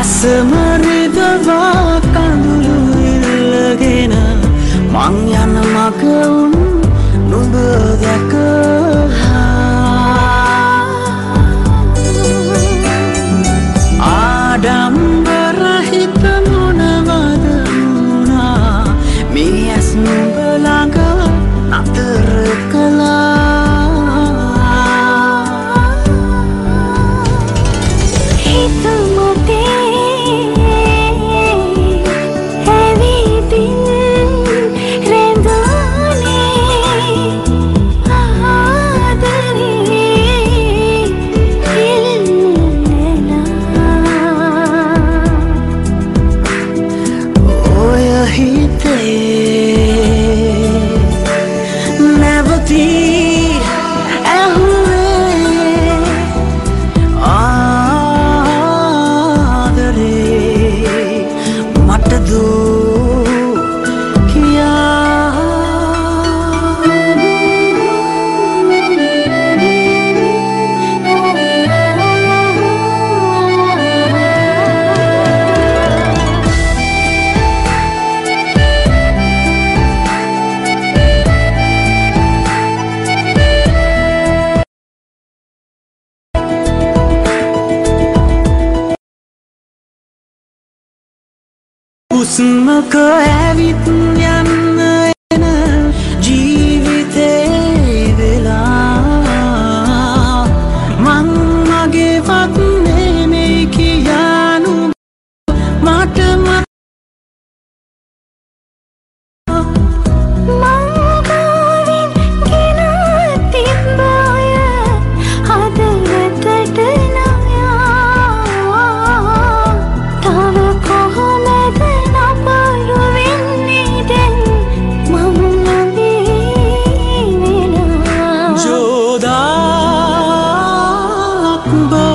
අසමරිදවා කඳුළු ඉල්ලගෙන මං යන මග උන් නුඹ දැකහා. ආඩම්බරහිත මොනවද වුණා? මේ ඇස් නුඹ ළඟ නතර කළා ඔය හිතේ උස්මක ඇවිත් ය but